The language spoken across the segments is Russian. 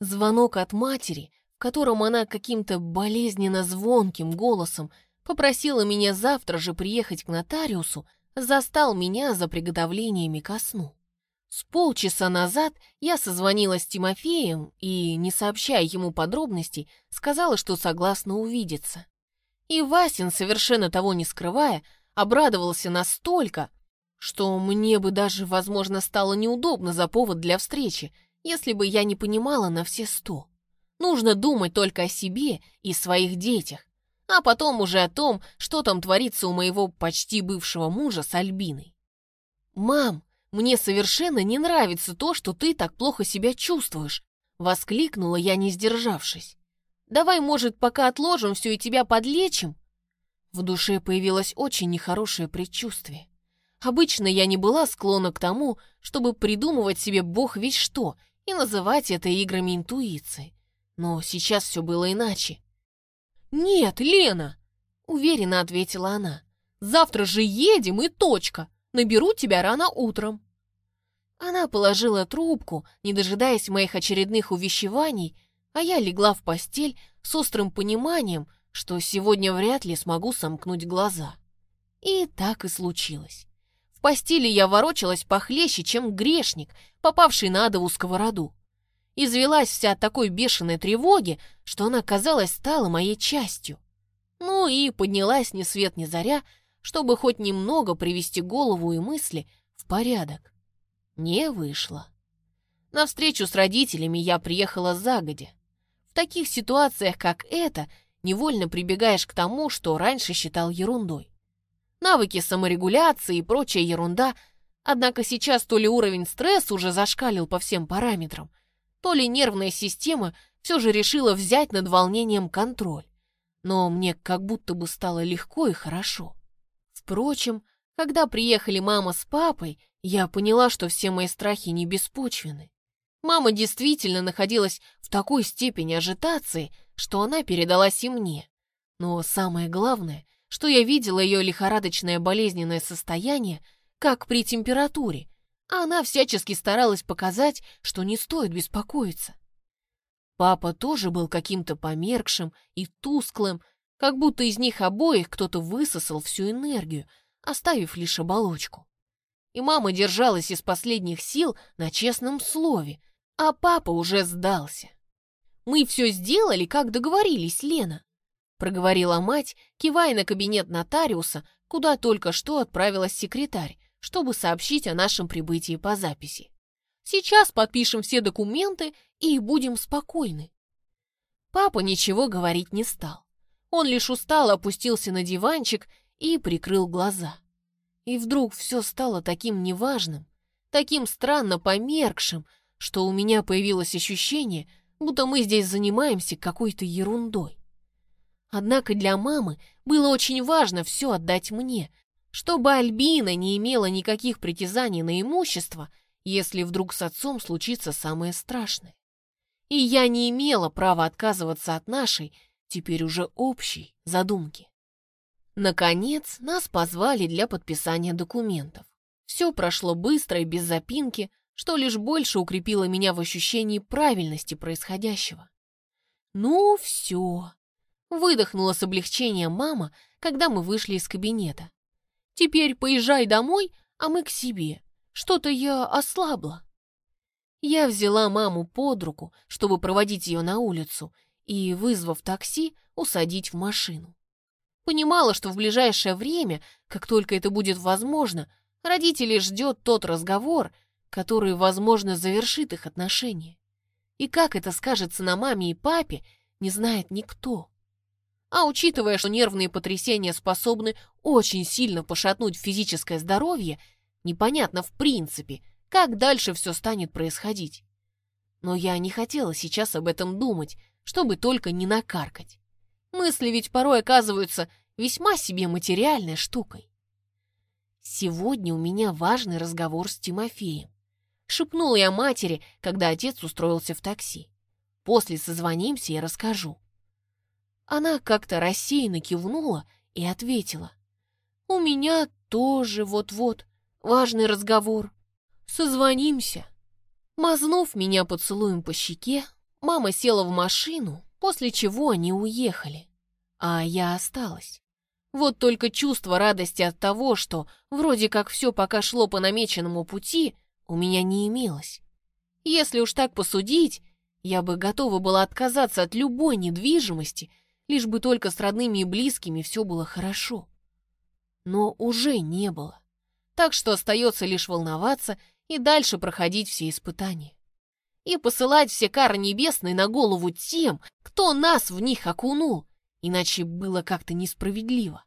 Звонок от матери, в котором она каким-то болезненно звонким голосом попросила меня завтра же приехать к нотариусу, застал меня за приготовлениями ко сну. С полчаса назад я созвонилась с Тимофеем и, не сообщая ему подробностей, сказала, что согласна увидеться. И Васин, совершенно того не скрывая, обрадовался настолько, что мне бы даже, возможно, стало неудобно за повод для встречи, если бы я не понимала на все сто. Нужно думать только о себе и своих детях, а потом уже о том, что там творится у моего почти бывшего мужа с Альбиной. «Мам, мне совершенно не нравится то, что ты так плохо себя чувствуешь», воскликнула я, не сдержавшись. «Давай, может, пока отложим все и тебя подлечим?» В душе появилось очень нехорошее предчувствие. Обычно я не была склонна к тому, чтобы придумывать себе бог весь что и называть это играми интуиции. Но сейчас все было иначе. «Нет, Лена!» — уверенно ответила она. «Завтра же едем и точка!» Наберу тебя рано утром». Она положила трубку, не дожидаясь моих очередных увещеваний, а я легла в постель с острым пониманием, что сегодня вряд ли смогу сомкнуть глаза. И так и случилось. Постели я ворочалась похлеще, чем грешник, попавший на адову сковороду. Извелась вся от такой бешеной тревоги, что она, казалось, стала моей частью. Ну и поднялась ни свет ни заря, чтобы хоть немного привести голову и мысли в порядок. Не вышло. На встречу с родителями я приехала загодя. В таких ситуациях, как эта, невольно прибегаешь к тому, что раньше считал ерундой. Навыки саморегуляции и прочая ерунда, однако сейчас то ли уровень стресса уже зашкалил по всем параметрам, то ли нервная система все же решила взять над волнением контроль. Но мне как будто бы стало легко и хорошо. Впрочем, когда приехали мама с папой, я поняла, что все мои страхи не беспочвены. Мама действительно находилась в такой степени ажитации, что она передалась и мне. Но самое главное, что я видела ее лихорадочное болезненное состояние, как при температуре, а она всячески старалась показать, что не стоит беспокоиться. Папа тоже был каким-то померкшим и тусклым, как будто из них обоих кто-то высосал всю энергию, оставив лишь оболочку. И мама держалась из последних сил на честном слове, а папа уже сдался. «Мы все сделали, как договорились, Лена», проговорила мать, кивая на кабинет нотариуса, куда только что отправилась секретарь, чтобы сообщить о нашем прибытии по записи. «Сейчас подпишем все документы и будем спокойны». Папа ничего говорить не стал. Он лишь устало опустился на диванчик и прикрыл глаза. И вдруг все стало таким неважным, таким странно померкшим, что у меня появилось ощущение, будто мы здесь занимаемся какой-то ерундой. Однако для мамы было очень важно все отдать мне, чтобы Альбина не имела никаких притязаний на имущество, если вдруг с отцом случится самое страшное. И я не имела права отказываться от нашей, теперь уже общей, задумки. Наконец, нас позвали для подписания документов. Все прошло быстро и без запинки, что лишь больше укрепило меня в ощущении правильности происходящего. «Ну, все!» — выдохнула с облегчением мама, когда мы вышли из кабинета. «Теперь поезжай домой, а мы к себе. Что-то я ослабла». Я взяла маму под руку, чтобы проводить ее на улицу, и, вызвав такси, усадить в машину. Понимала, что в ближайшее время, как только это будет возможно, родителей ждет тот разговор, который, возможно, завершит их отношения. И как это скажется на маме и папе, не знает никто. А учитывая, что нервные потрясения способны очень сильно пошатнуть физическое здоровье, непонятно в принципе, как дальше все станет происходить. Но я не хотела сейчас об этом думать, чтобы только не накаркать. Мысли ведь порой оказываются весьма себе материальной штукой. «Сегодня у меня важный разговор с Тимофеем», — шепнула я матери, когда отец устроился в такси. «После созвонимся и расскажу». Она как-то рассеянно кивнула и ответила. «У меня тоже вот-вот важный разговор. Созвонимся». Мазнув меня поцелуем по щеке, Мама села в машину, после чего они уехали, а я осталась. Вот только чувство радости от того, что вроде как все пока шло по намеченному пути, у меня не имелось. Если уж так посудить, я бы готова была отказаться от любой недвижимости, лишь бы только с родными и близкими все было хорошо. Но уже не было. Так что остается лишь волноваться и дальше проходить все испытания. И посылать все кары небесные на голову тем, кто нас в них окунул, иначе было как-то несправедливо.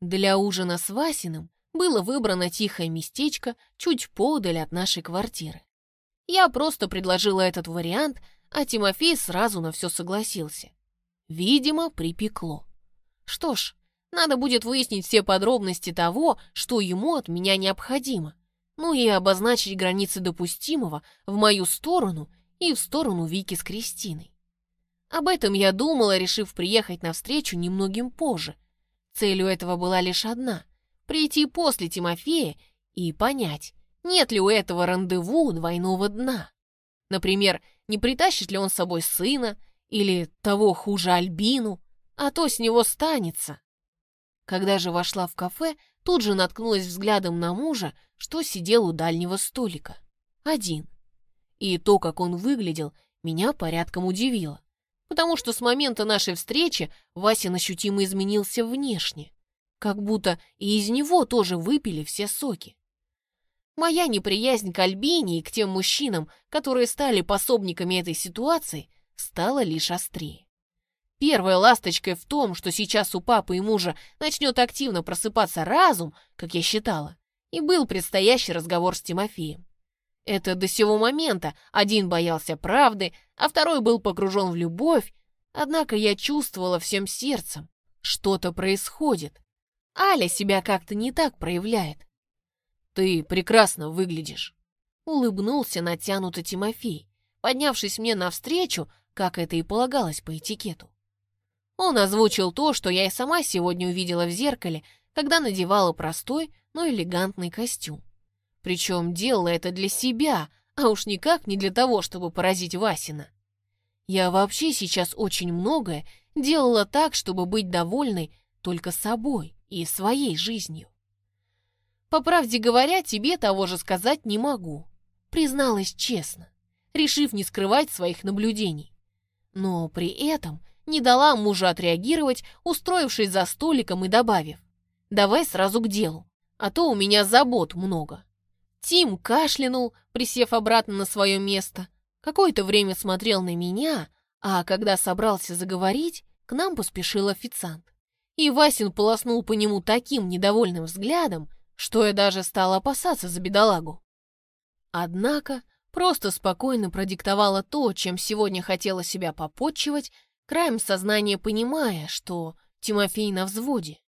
Для ужина с Васиным было выбрано тихое местечко чуть подаль от нашей квартиры. Я просто предложила этот вариант, а Тимофей сразу на все согласился. Видимо, припекло. Что ж, надо будет выяснить все подробности того, что ему от меня необходимо, ну и обозначить границы допустимого в мою сторону и в сторону Вики с Кристиной. Об этом я думала, решив приехать навстречу немногим позже. Целью этого была лишь одна — прийти после Тимофея и понять, нет ли у этого рандеву двойного дна. Например, не притащит ли он с собой сына или, того хуже, Альбину, а то с него станется. Когда же вошла в кафе, тут же наткнулась взглядом на мужа, что сидел у дальнего столика. Один. И то, как он выглядел, меня порядком удивило. Потому что с момента нашей встречи Вася ощутимо изменился внешне. Как будто и из него тоже выпили все соки. Моя неприязнь к Альбине и к тем мужчинам, которые стали пособниками этой ситуации, стала лишь острее. Первой ласточкой в том, что сейчас у папы и мужа начнет активно просыпаться разум, как я считала, и был предстоящий разговор с Тимофеем. Это до сего момента один боялся правды, а второй был погружен в любовь, однако я чувствовала всем сердцем, что-то происходит. Аля себя как-то не так проявляет. «Ты прекрасно выглядишь», — улыбнулся натянуто Тимофей, поднявшись мне навстречу, как это и полагалось по этикету. Он озвучил то, что я и сама сегодня увидела в зеркале, когда надевала простой, но элегантный костюм. Причем делала это для себя, а уж никак не для того, чтобы поразить Васина. Я вообще сейчас очень многое делала так, чтобы быть довольной только собой и своей жизнью. По правде говоря, тебе того же сказать не могу. Призналась честно, решив не скрывать своих наблюдений. Но при этом не дала мужу отреагировать, устроившись за столиком и добавив. «Давай сразу к делу, а то у меня забот много». Тим кашлянул, присев обратно на свое место. Какое-то время смотрел на меня, а когда собрался заговорить, к нам поспешил официант. И Васин полоснул по нему таким недовольным взглядом, что я даже стала опасаться за бедолагу. Однако просто спокойно продиктовала то, чем сегодня хотела себя попотчевать, краем сознания понимая, что Тимофей на взводе.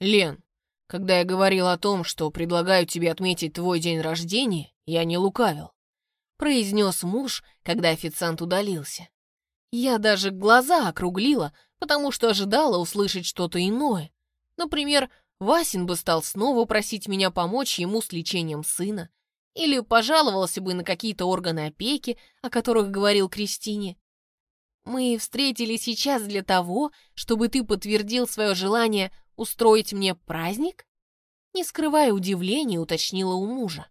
«Лен, когда я говорил о том, что предлагаю тебе отметить твой день рождения, я не лукавил», произнес муж, когда официант удалился. Я даже глаза округлила, потому что ожидала услышать что-то иное. Например, Васин бы стал снова просить меня помочь ему с лечением сына, или пожаловался бы на какие-то органы опеки, о которых говорил Кристине. Мы встретились сейчас для того, чтобы ты подтвердил свое желание устроить мне праздник? Не скрывая удивления, уточнила у мужа.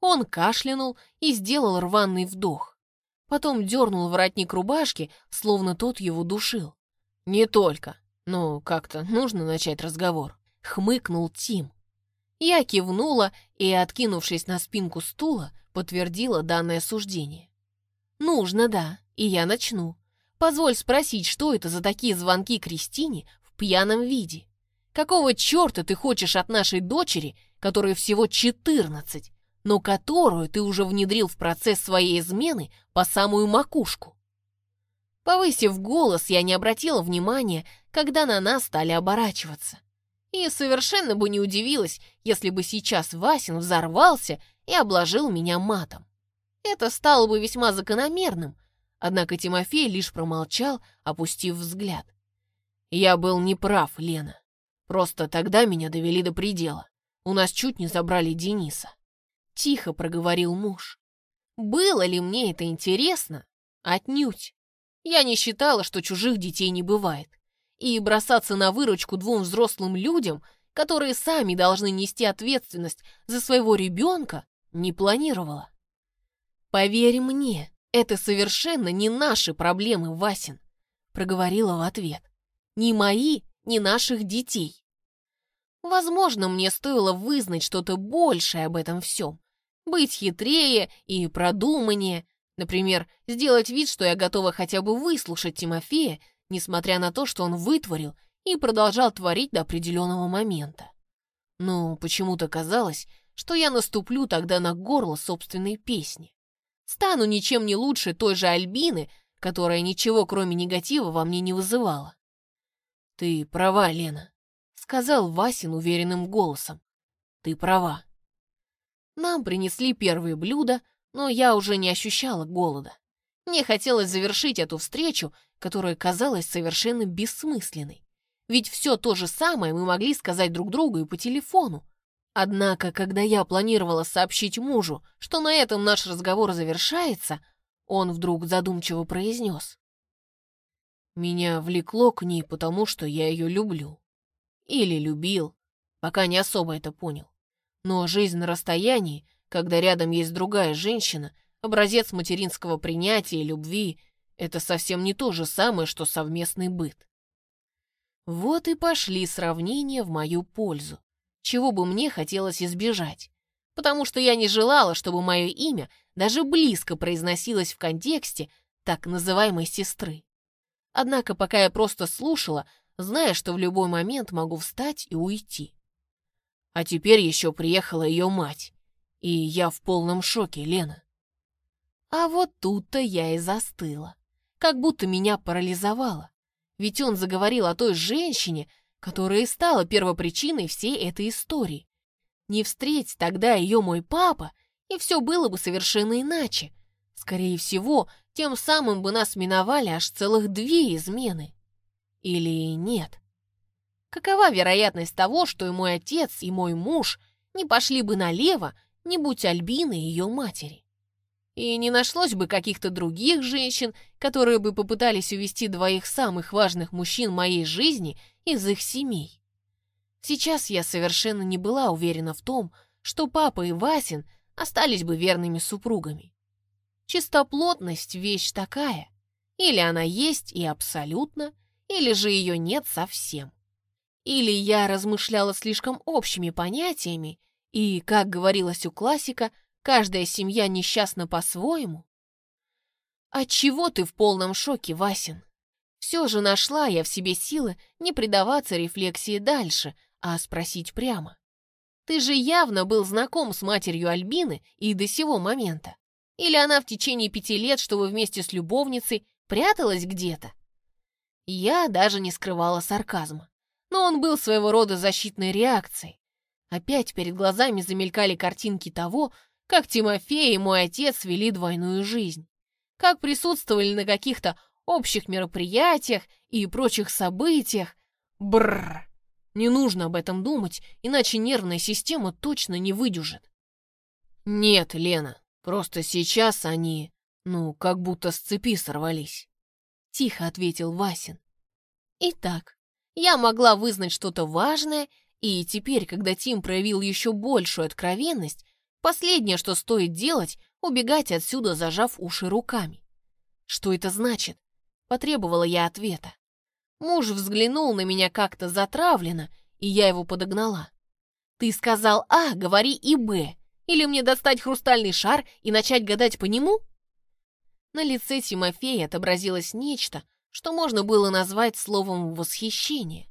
Он кашлянул и сделал рваный вдох. Потом дернул воротник рубашки, словно тот его душил. «Не только, но как-то нужно начать разговор» хмыкнул Тим. Я кивнула и, откинувшись на спинку стула, подтвердила данное суждение. «Нужно, да, и я начну. Позволь спросить, что это за такие звонки Кристине в пьяном виде? Какого черта ты хочешь от нашей дочери, которой всего четырнадцать, но которую ты уже внедрил в процесс своей измены по самую макушку?» Повысив голос, я не обратила внимания, когда на нас стали оборачиваться. И совершенно бы не удивилась, если бы сейчас Васин взорвался и обложил меня матом. Это стало бы весьма закономерным, однако Тимофей лишь промолчал, опустив взгляд. Я был неправ, Лена. Просто тогда меня довели до предела. У нас чуть не забрали Дениса. Тихо проговорил муж. Было ли мне это интересно? Отнюдь. Я не считала, что чужих детей не бывает. И бросаться на выручку двум взрослым людям, которые сами должны нести ответственность за своего ребенка, не планировала. «Поверь мне, это совершенно не наши проблемы, Васин», проговорила в ответ. «Ни мои, ни наших детей». Возможно, мне стоило вызнать что-то большее об этом всем. Быть хитрее и продуманнее. Например, сделать вид, что я готова хотя бы выслушать Тимофея, несмотря на то, что он вытворил и продолжал творить до определенного момента. Но почему-то казалось, что я наступлю тогда на горло собственной песни. Стану ничем не лучше той же Альбины, которая ничего, кроме негатива, во мне не вызывала. «Ты права, Лена», — сказал Васин уверенным голосом. «Ты права». Нам принесли первые блюда, но я уже не ощущала голода. Мне хотелось завершить эту встречу, которая казалась совершенно бессмысленной. Ведь все то же самое мы могли сказать друг другу и по телефону. Однако, когда я планировала сообщить мужу, что на этом наш разговор завершается, он вдруг задумчиво произнес. «Меня влекло к ней, потому что я ее люблю. Или любил, пока не особо это понял. Но жизнь на расстоянии, когда рядом есть другая женщина, образец материнского принятия и любви, это совсем не то же самое, что совместный быт. Вот и пошли сравнения в мою пользу чего бы мне хотелось избежать, потому что я не желала, чтобы мое имя даже близко произносилось в контексте так называемой сестры. Однако пока я просто слушала, зная, что в любой момент могу встать и уйти. А теперь еще приехала ее мать, и я в полном шоке, Лена. А вот тут-то я и застыла, как будто меня парализовало. Ведь он заговорил о той женщине, которая и стала первопричиной всей этой истории. Не встреть тогда ее мой папа, и все было бы совершенно иначе. Скорее всего, тем самым бы нас миновали аж целых две измены. Или нет? Какова вероятность того, что и мой отец, и мой муж не пошли бы налево, не будь Альбины и ее матери? И не нашлось бы каких-то других женщин, которые бы попытались увести двоих самых важных мужчин моей жизни из их семей. Сейчас я совершенно не была уверена в том, что папа и Васин остались бы верными супругами. Чистоплотность — вещь такая. Или она есть и абсолютно, или же ее нет совсем. Или я размышляла слишком общими понятиями, и, как говорилось у классика, Каждая семья несчастна по-своему. Отчего ты в полном шоке, Васин? Все же нашла я в себе силы не предаваться рефлексии дальше, а спросить прямо. Ты же явно был знаком с матерью Альбины и до сего момента. Или она в течение пяти лет, что вы вместе с любовницей, пряталась где-то? Я даже не скрывала сарказма. Но он был своего рода защитной реакцией. Опять перед глазами замелькали картинки того, как Тимофей и мой отец вели двойную жизнь, как присутствовали на каких-то общих мероприятиях и прочих событиях. Бррр! Не нужно об этом думать, иначе нервная система точно не выдержит. Нет, Лена, просто сейчас они, ну, как будто с цепи сорвались. Тихо ответил Васин. Итак, я могла вызнать что-то важное, и теперь, когда Тим проявил еще большую откровенность, Последнее, что стоит делать, убегать отсюда, зажав уши руками. Что это значит? Потребовала я ответа. Муж взглянул на меня как-то затравленно, и я его подогнала. Ты сказал А, говори и Б. Или мне достать хрустальный шар и начать гадать по нему? На лице Тимофея отобразилось нечто, что можно было назвать словом «восхищение».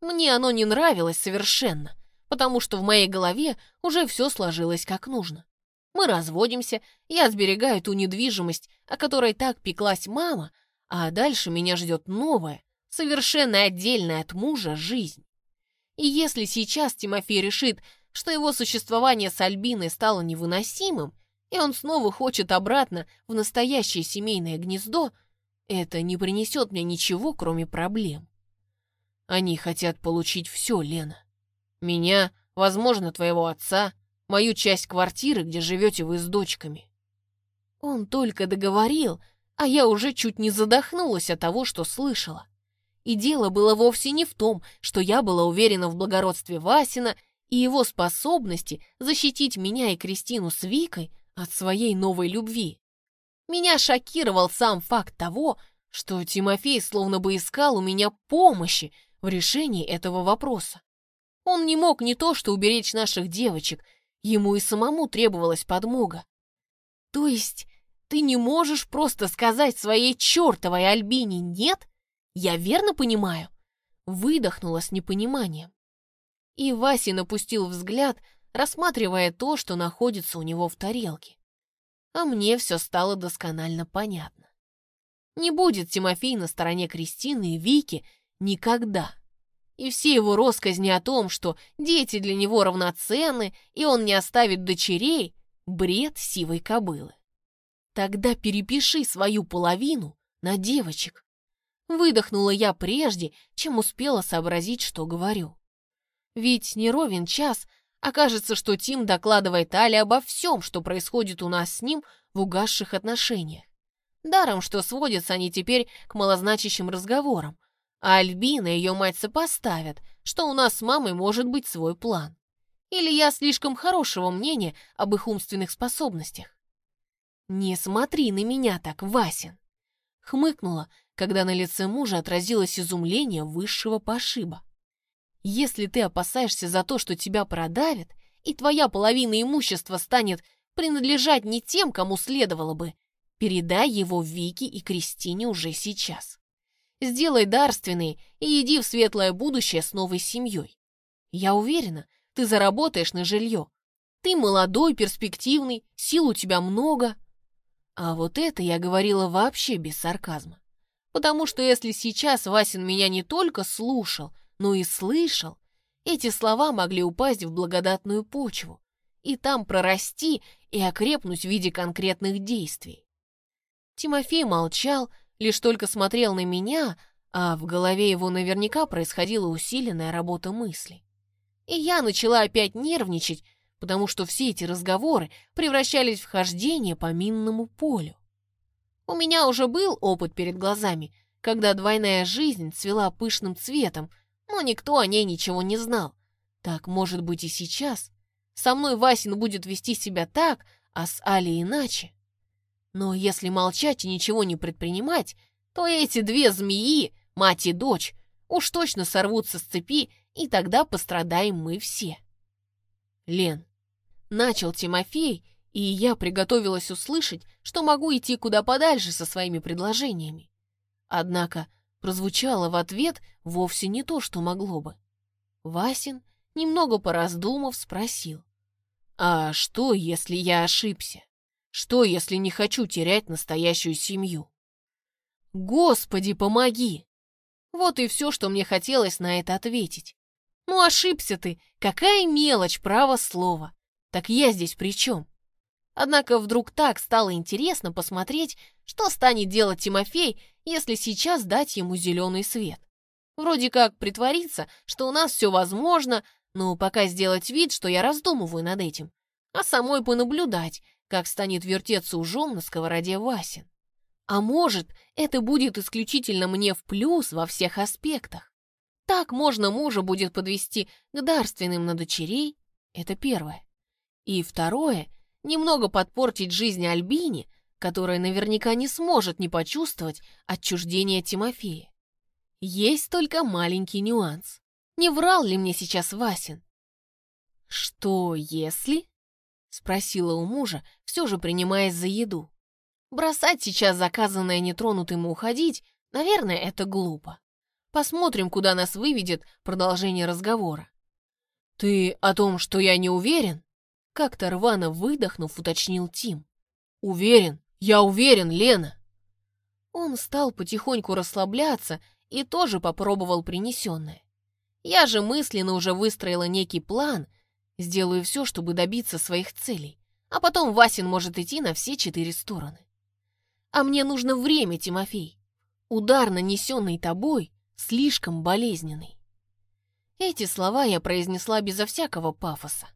Мне оно не нравилось совершенно, потому что в моей голове уже все сложилось как нужно. Мы разводимся, я сберегаю ту недвижимость, о которой так пеклась мама, а дальше меня ждет новая, совершенно отдельная от мужа жизнь. И если сейчас Тимофей решит, что его существование с Альбиной стало невыносимым, и он снова хочет обратно в настоящее семейное гнездо, это не принесет мне ничего, кроме проблем. Они хотят получить все, Лена. Меня, возможно, твоего отца, мою часть квартиры, где живете вы с дочками». Он только договорил, а я уже чуть не задохнулась от того, что слышала. И дело было вовсе не в том, что я была уверена в благородстве Васина и его способности защитить меня и Кристину с Викой от своей новой любви. Меня шокировал сам факт того, что Тимофей словно бы искал у меня помощи в решении этого вопроса. Он не мог не то что уберечь наших девочек, ему и самому требовалась подмога. То есть ты не можешь просто сказать своей чертовой Альбине «нет»? Я верно понимаю?» Выдохнула с непониманием. И Вася напустил взгляд, рассматривая то, что находится у него в тарелке. А мне все стало досконально понятно. Не будет Тимофей на стороне Кристины и Вики никогда. И все его россказни о том, что дети для него равноценны, и он не оставит дочерей, бред сивой кобылы. Тогда перепиши свою половину на девочек. Выдохнула я прежде, чем успела сообразить, что говорю. Ведь не ровен час, окажется, что Тим докладывает Але обо всем, что происходит у нас с ним в угасших отношениях. Даром, что сводятся они теперь к малозначащим разговорам, а Альбина и ее мать сопоставят, что у нас с мамой может быть свой план. Или я слишком хорошего мнения об их умственных способностях? «Не смотри на меня так, Васин!» Хмыкнула, когда на лице мужа отразилось изумление высшего пошиба. «Если ты опасаешься за то, что тебя продавят, и твоя половина имущества станет принадлежать не тем, кому следовало бы, передай его Вике и Кристине уже сейчас. Сделай дарственный и иди в светлое будущее с новой семьей. Я уверена, ты заработаешь на жилье. Ты молодой, перспективный, сил у тебя много. А вот это я говорила вообще без сарказма. Потому что если сейчас Васин меня не только слушал, но и слышал, эти слова могли упасть в благодатную почву и там прорасти и окрепнуть в виде конкретных действий. Тимофей молчал, лишь только смотрел на меня, а в голове его наверняка происходила усиленная работа мыслей. И я начала опять нервничать, потому что все эти разговоры превращались в хождение по минному полю. У меня уже был опыт перед глазами, когда двойная жизнь цвела пышным цветом, но никто о ней ничего не знал. Так, может быть, и сейчас. Со мной Васин будет вести себя так, а с Али иначе. Но если молчать и ничего не предпринимать, то эти две змеи, мать и дочь, уж точно сорвутся с цепи, и тогда пострадаем мы все. Лен, Начал Тимофей, и я приготовилась услышать, что могу идти куда подальше со своими предложениями. Однако прозвучало в ответ вовсе не то, что могло бы. Васин, немного пораздумав, спросил. «А что, если я ошибся? Что, если не хочу терять настоящую семью?» «Господи, помоги!» Вот и все, что мне хотелось на это ответить. «Ну, ошибся ты! Какая мелочь, право слова! Так я здесь при чем? Однако вдруг так стало интересно посмотреть, что станет делать Тимофей, если сейчас дать ему зеленый свет. Вроде как притвориться, что у нас все возможно, но пока сделать вид, что я раздумываю над этим, а самой понаблюдать, как станет вертеться ужом на сковороде Васин. А может, это будет исключительно мне в плюс во всех аспектах. Так можно мужа будет подвести к дарственным на дочерей, это первое. И второе — немного подпортить жизнь Альбине, которая наверняка не сможет не почувствовать отчуждение Тимофея. Есть только маленький нюанс. Не врал ли мне сейчас Васин? «Что, если?» — спросила у мужа, все же принимаясь за еду. Бросать сейчас заказанное нетронутым и уходить, наверное, это глупо. Посмотрим, куда нас выведет продолжение разговора. «Ты о том, что я не уверен?» Как-то рвано выдохнув, уточнил Тим. «Уверен, я уверен, Лена!» Он стал потихоньку расслабляться и тоже попробовал принесенное. Я же мысленно уже выстроила некий план, сделаю все, чтобы добиться своих целей, а потом Васин может идти на все четыре стороны. А мне нужно время, Тимофей. Удар, нанесенный тобой, слишком болезненный. Эти слова я произнесла безо всякого пафоса.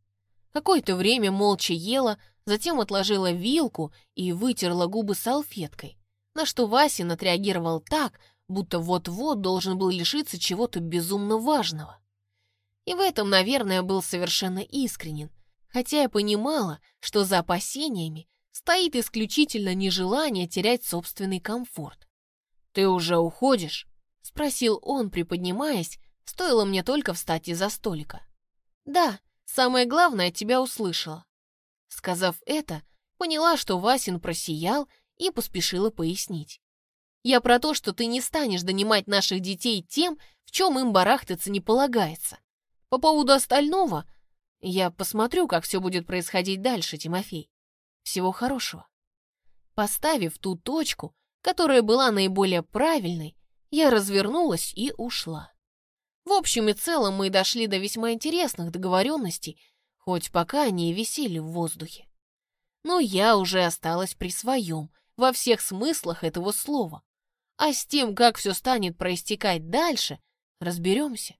Какое-то время молча ела, затем отложила вилку и вытерла губы салфеткой, на что Васин отреагировал так, будто вот-вот должен был лишиться чего-то безумно важного. И в этом, наверное, был совершенно искренен, хотя я понимала, что за опасениями стоит исключительно нежелание терять собственный комфорт. «Ты уже уходишь?» — спросил он, приподнимаясь, стоило мне только встать из-за столика. «Да, самое главное, тебя услышала». Сказав это, поняла, что Васин просиял и поспешила пояснить. «Я про то, что ты не станешь донимать наших детей тем, в чем им барахтаться не полагается. По поводу остального, я посмотрю, как все будет происходить дальше, Тимофей. Всего хорошего». Поставив ту точку, которая была наиболее правильной, я развернулась и ушла. В общем и целом мы дошли до весьма интересных договоренностей, хоть пока они и висели в воздухе. Но я уже осталась при своем, во всех смыслах этого слова. А с тем, как все станет проистекать дальше, разберемся.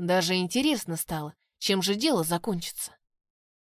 Даже интересно стало, чем же дело закончится.